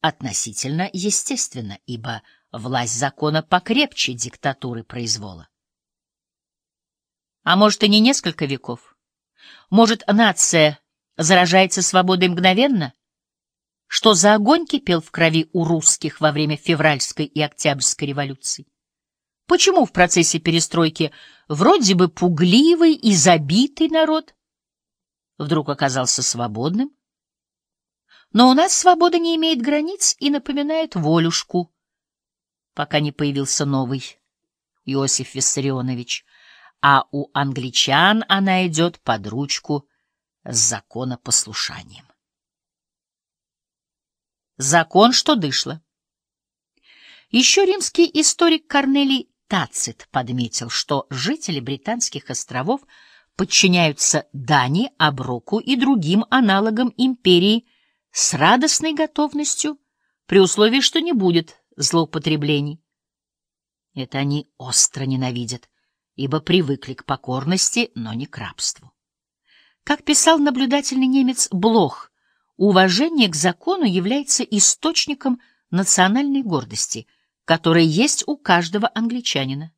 относительно естественно, ибо власть закона покрепче диктатуры произвола. А может, и не несколько веков? Может, нация заражается свободой мгновенно? Что за огонь кипел в крови у русских во время февральской и октябрьской революций? Почему в процессе перестройки вроде бы пугливый и забитый народ вдруг оказался свободным? Но у нас свобода не имеет границ и напоминает волюшку, пока не появился новый Иосиф Виссарионович, а у англичан она идет под ручку с законопослушанием. Закон, что дышло. Еще римский историк Корнелий Тацит подметил, что жители британских островов подчиняются Дани, Аброку и другим аналогам империи с радостной готовностью, при условии, что не будет злоупотреблений. Это они остро ненавидят, ибо привыкли к покорности, но не к рабству. Как писал наблюдательный немец Блох, уважение к закону является источником национальной гордости, которая есть у каждого англичанина.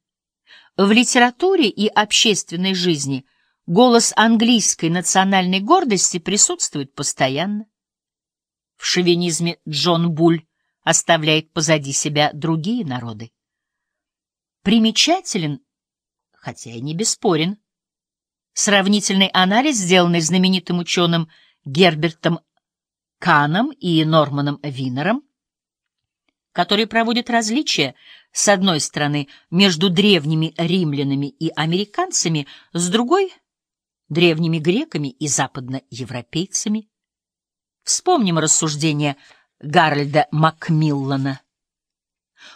В литературе и общественной жизни голос английской национальной гордости присутствует постоянно. В шовинизме Джон Буль оставляет позади себя другие народы. Примечателен, хотя и не бесспорен, сравнительный анализ, сделанный знаменитым ученым Гербертом Каном и Норманом Винером, который проводит различия, с одной стороны, между древними римлянами и американцами, с другой — древними греками и западноевропейцами. Вспомним рассуждения Гарольда Макмиллана.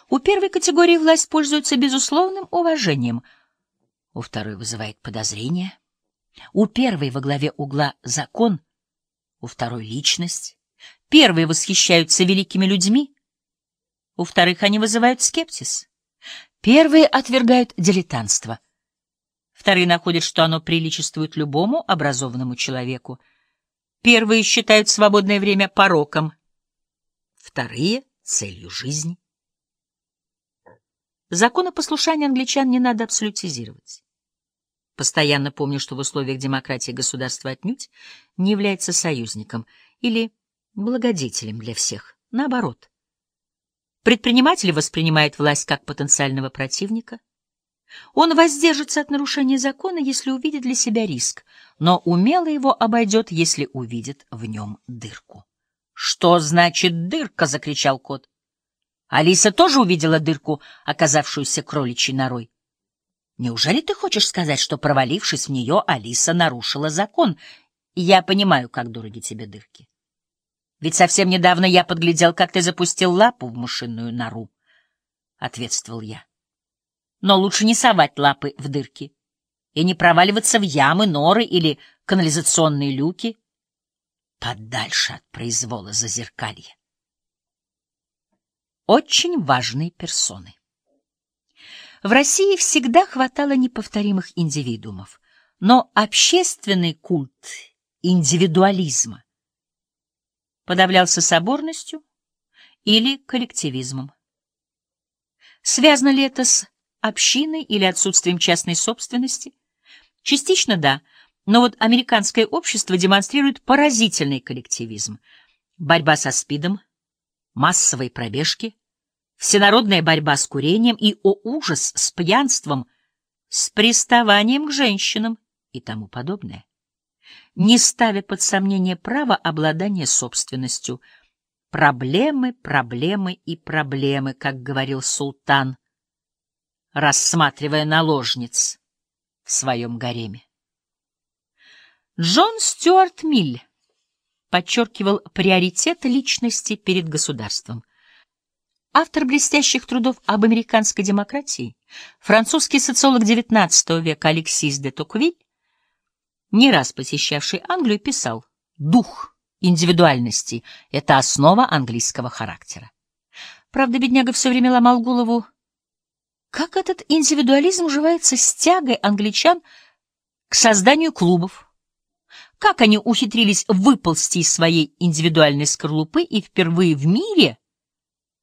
У первой категории власть пользуется безусловным уважением, у второй вызывает подозрения. У первой во главе угла закон, у второй — личность. Первые восхищаются великими людьми, у вторых они вызывают скепсис. Первые отвергают дилетантство. Вторые находят, что оно приличествует любому образованному человеку. Первые считают свободное время пороком, вторые — целью жизни. Законопослушание англичан не надо абсолютизировать. Постоянно помню, что в условиях демократии государство отнюдь не является союзником или благодетелем для всех. Наоборот. Предприниматель воспринимает власть как потенциального противника. Он воздержится от нарушения закона, если увидит для себя риск, но умело его обойдет, если увидит в нем дырку. «Что значит дырка?» — закричал кот. Алиса тоже увидела дырку, оказавшуюся кроличьей норой. Неужели ты хочешь сказать, что, провалившись в нее, Алиса нарушила закон? Я понимаю, как дороги тебе дырки. Ведь совсем недавно я подглядел, как ты запустил лапу в мышиную нору, — ответствовал я. Но лучше не совать лапы в дырки и не проваливаться в ямы, норы или канализационные люки подальше от произвола зазеркалья. Очень важные персоны. В России всегда хватало неповторимых индивидуумов, но общественный культ индивидуализма подавлялся соборностью или коллективизмом. Связано ли это с общиной или отсутствием частной собственности? Частично да, но вот американское общество демонстрирует поразительный коллективизм. Борьба со СПИДом, массовые пробежки, всенародная борьба с курением и, о ужас, с пьянством, с приставанием к женщинам и тому подобное. Не ставя под сомнение право обладания собственностью. Проблемы, проблемы и проблемы, как говорил султан, рассматривая наложниц в своем гареме. Джон Стюарт Миль подчеркивал приоритет личности перед государством. Автор блестящих трудов об американской демократии, французский социолог XIX века Алексис де Токвиль, не раз посещавший Англию, писал «Дух индивидуальности — это основа английского характера». Правда, бедняга все время ломал голову, как этот индивидуализм уживается с тягой англичан к созданию клубов, как они ухитрились выползти из своей индивидуальной скорлупы и впервые в мире